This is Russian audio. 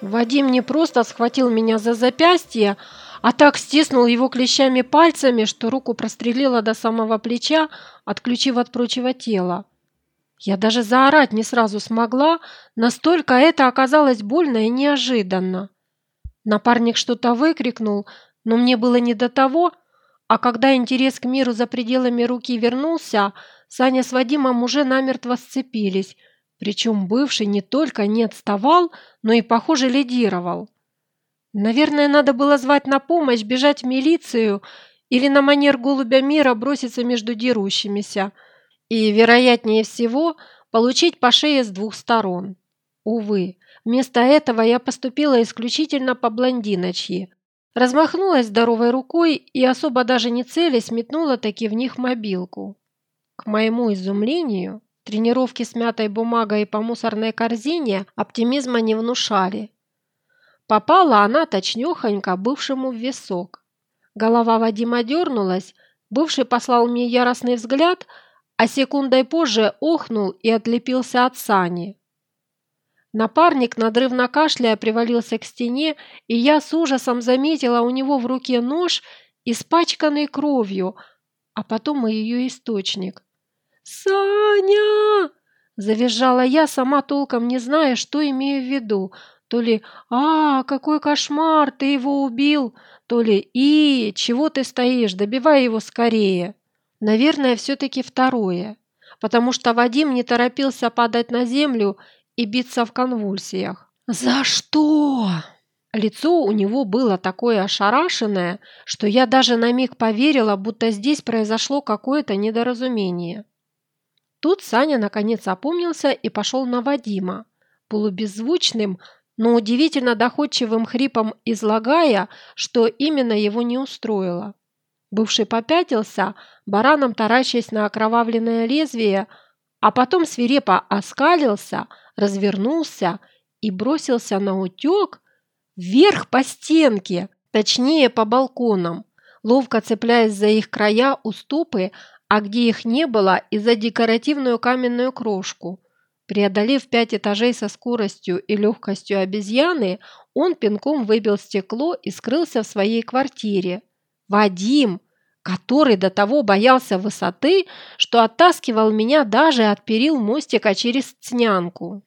Вадим не просто схватил меня за запястье, а так стиснул его клещами пальцами, что руку прострелило до самого плеча, отключив от прочего тела. Я даже заорать не сразу смогла, настолько это оказалось больно и неожиданно. Напарник что-то выкрикнул, но мне было не до того, а когда интерес к миру за пределами руки вернулся, Саня с Вадимом уже намертво сцепились, причем бывший не только не отставал, но и, похоже, лидировал. Наверное, надо было звать на помощь, бежать в милицию или на манер голубя мира броситься между дерущимися и, вероятнее всего, получить по шее с двух сторон. Увы, вместо этого я поступила исключительно по блондиночьи. Размахнулась здоровой рукой и, особо даже не целясь, метнула таки в них мобилку. К моему изумлению, тренировки с мятой бумагой по мусорной корзине оптимизма не внушали. Попала она точнёхонько бывшему в висок. Голова Вадима дернулась, бывший послал мне яростный взгляд, а секундой позже охнул и отлепился от сани. Напарник, надрывно кашляя, привалился к стене, и я с ужасом заметила у него в руке нож, испачканный кровью, а потом и ее источник. «Саня!» – завизжала я, сама толком не зная, что имею в виду – то ли «А, какой кошмар, ты его убил!» То ли «И, чего ты стоишь, добивай его скорее!» Наверное, все-таки второе, потому что Вадим не торопился падать на землю и биться в конвульсиях. «За что?» Лицо у него было такое ошарашенное, что я даже на миг поверила, будто здесь произошло какое-то недоразумение. Тут Саня наконец опомнился и пошел на Вадима, полубеззвучным, но удивительно доходчивым хрипом излагая, что именно его не устроило. Бывший попятился, бараном таращаясь на окровавленное лезвие, а потом свирепо оскалился, развернулся и бросился на утек вверх по стенке, точнее по балконам, ловко цепляясь за их края уступы, а где их не было, и за декоративную каменную крошку – Преодолев пять этажей со скоростью и легкостью обезьяны, он пинком выбил стекло и скрылся в своей квартире. Вадим, который до того боялся высоты, что оттаскивал меня даже от перил мостика через Цнянку.